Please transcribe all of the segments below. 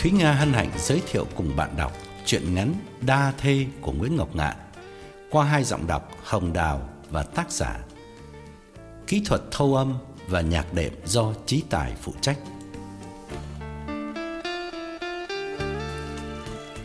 Thúy Nga hân hạnh giới thiệu cùng bạn đọc truyện ngắn Đa Thê của Nguyễn Ngọc Ngạn qua hai giọng đọc Hồng Đào và tác giả. Kỹ thuật thâu âm và nhạc đệm do Chí Tài phụ trách.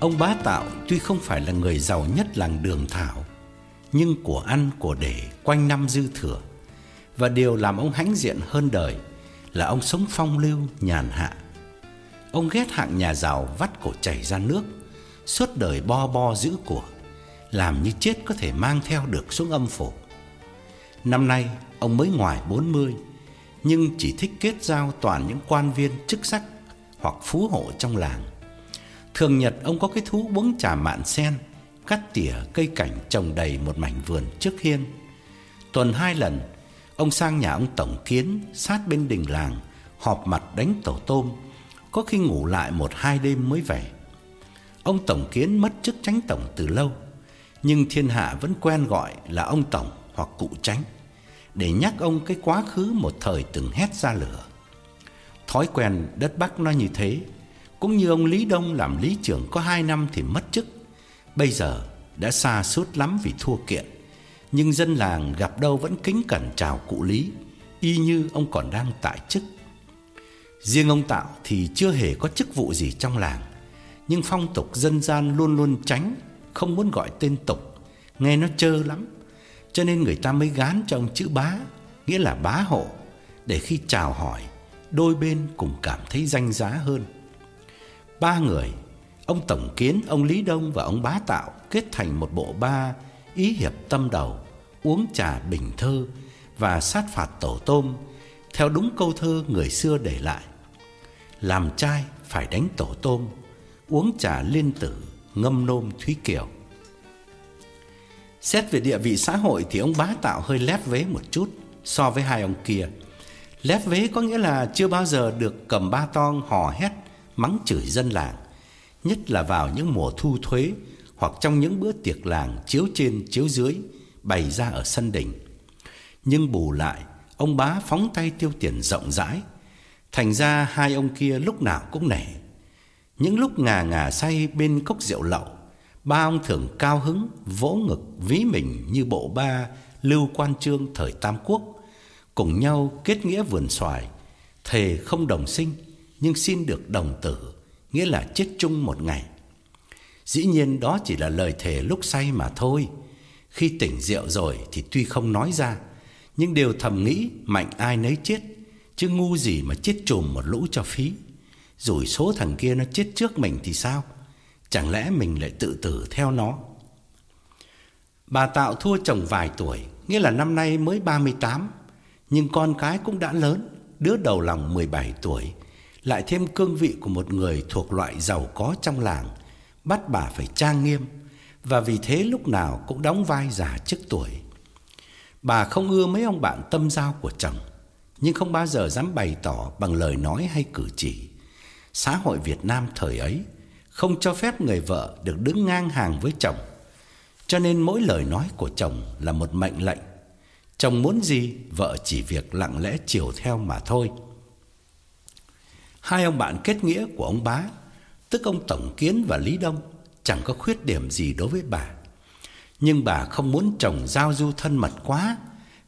Ông bá tạo tuy không phải là người giàu nhất làng Đường Thảo, nhưng của ăn của để quanh năm dư thừa. Và điều làm ông hãnh diện hơn đời là ông sống phong lưu nhàn hạ Ông ghét hạng nhà giàu vắt cổ chảy ra nước, suốt đời bo bo giữ của, làm như chết có thể mang theo được xuống âm phủ. Năm nay ông mới ngoài 40, nhưng chỉ thích kết giao toàn những quan viên chức sắc hoặc phú hộ trong làng. Thường nhật ông có cái thú uống trà mạn sen, cắt tỉa cây cảnh trồng đầy một mảnh vườn trước hiên. Tuần hai lần, ông sang nhà ông tổng kiến sát bên đình làng họp mặt đánh tổ tôm có khi ngủ lại một hai đêm mới về. Ông tổng kiến mất chức tránh tổng từ lâu, nhưng thiên hạ vẫn quen gọi là ông tổng hoặc cụ tránh để nhắc ông cái quá khứ một thời từng hét ra lửa. Thói quen đất Bắc nó như thế, cũng như ông Lý Đông làm lý trưởng có hai năm thì mất chức, bây giờ đã xa suốt lắm vì thua kiện, nhưng dân làng gặp đâu vẫn kính cẩn chào cụ Lý, y như ông còn đang tại chức. Riêng ông Tạo thì chưa hề có chức vụ gì trong làng, nhưng phong tục dân gian luôn luôn tránh, không muốn gọi tên tục, nghe nó trơ lắm. Cho nên người ta mới gán cho ông chữ bá, nghĩa là bá hộ, để khi chào hỏi, đôi bên cùng cảm thấy danh giá hơn. Ba người, ông Tổng Kiến, ông Lý Đông và ông Bá Tạo kết thành một bộ ba ý hiệp tâm đầu, uống trà bình thơ và sát phạt tổ tôm theo đúng câu thơ người xưa để lại. Làm trai phải đánh tổ tôm, uống trà liên tử, ngâm nôm thúy kiều. Xét về địa vị xã hội thì ông bá tạo hơi lép vế một chút so với hai ông kia. Lép vế có nghĩa là chưa bao giờ được cầm ba tong hò hét, mắng chửi dân làng, nhất là vào những mùa thu thuế hoặc trong những bữa tiệc làng chiếu trên chiếu dưới bày ra ở sân đình. Nhưng bù lại, ông bá phóng tay tiêu tiền rộng rãi, thành ra hai ông kia lúc nào cũng nể. Những lúc ngà ngà say bên cốc rượu lậu, ba ông thường cao hứng vỗ ngực ví mình như bộ ba Lưu Quan Trương thời Tam Quốc, cùng nhau kết nghĩa vườn xoài, thề không đồng sinh nhưng xin được đồng tử, nghĩa là chết chung một ngày. Dĩ nhiên đó chỉ là lời thề lúc say mà thôi. Khi tỉnh rượu rồi thì tuy không nói ra, nhưng đều thầm nghĩ mạnh ai nấy chết, chứ ngu gì mà chết chùm một lũ cho phí. Rồi số thằng kia nó chết trước mình thì sao? Chẳng lẽ mình lại tự tử theo nó? Bà Tạo thua chồng vài tuổi, nghĩa là năm nay mới 38, nhưng con cái cũng đã lớn, đứa đầu lòng 17 tuổi, lại thêm cương vị của một người thuộc loại giàu có trong làng, bắt bà phải trang nghiêm và vì thế lúc nào cũng đóng vai già trước tuổi. Bà không ưa mấy ông bạn tâm giao của chồng, nhưng không bao giờ dám bày tỏ bằng lời nói hay cử chỉ. Xã hội Việt Nam thời ấy không cho phép người vợ được đứng ngang hàng với chồng. Cho nên mỗi lời nói của chồng là một mệnh lệnh. Chồng muốn gì, vợ chỉ việc lặng lẽ chiều theo mà thôi. Hai ông bạn kết nghĩa của ông bá, tức ông Tổng Kiến và Lý Đông, chẳng có khuyết điểm gì đối với bà. Nhưng bà không muốn chồng giao du thân mật quá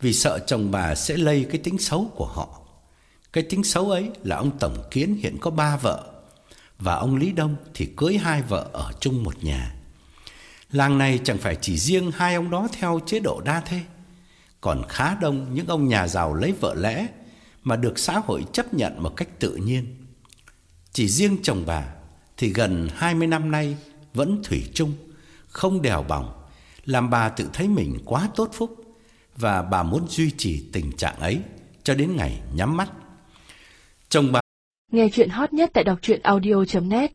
vì sợ chồng bà sẽ lây cái tính xấu của họ. Cái tính xấu ấy là ông Tổng Kiến hiện có ba vợ và ông Lý Đông thì cưới hai vợ ở chung một nhà. Làng này chẳng phải chỉ riêng hai ông đó theo chế độ đa thê, còn khá đông những ông nhà giàu lấy vợ lẽ mà được xã hội chấp nhận một cách tự nhiên. Chỉ riêng chồng bà thì gần 20 năm nay vẫn thủy chung, không đèo bỏng, làm bà tự thấy mình quá tốt phúc và bà muốn duy trì tình trạng ấy cho đến ngày nhắm mắt. Chồng bà Nghe chuyện hot nhất tại đọc truyện audio.net